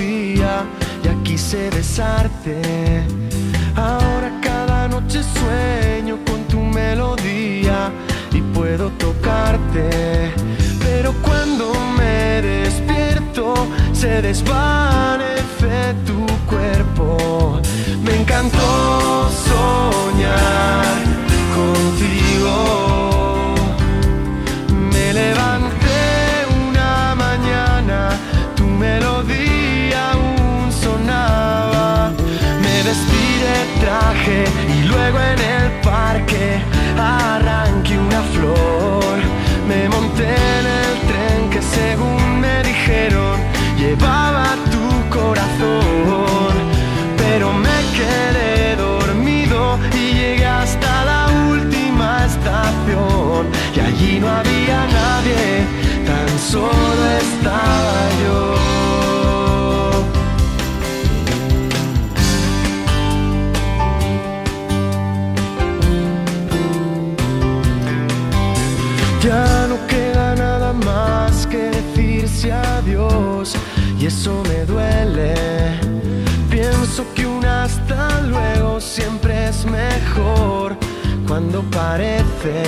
melodía, ya quise besarte. Ahora cada noche sueño con tu melodía y puedo tocarte. Pero cuando me despierto, se desvanece tu el parque arranqué una flor. Me monté en el tren que según Pienso que un hasta luego siempre es mejor cuando parece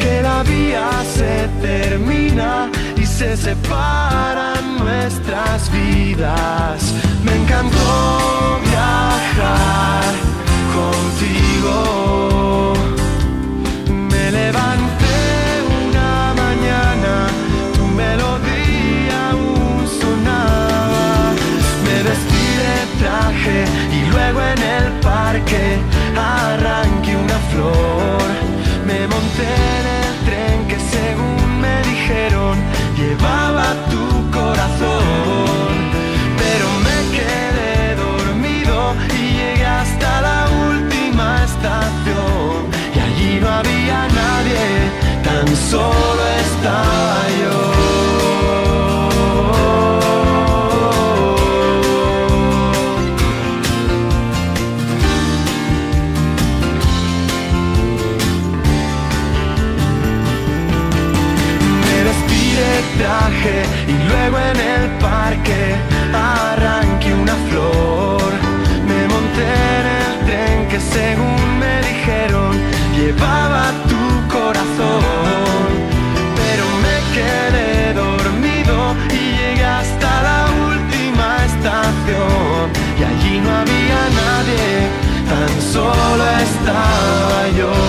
que la vía se termina y se separan nuestras vidas. Me encantó viajar contigo. Y luego en el parque y luego en el parque arranqué una flor. Me monté en el tren que según me dijeron llevaba tu corazón. Pero me quedé dormido y llegué hasta la última estación. Y allí no había nadie, tan solo estaba yo.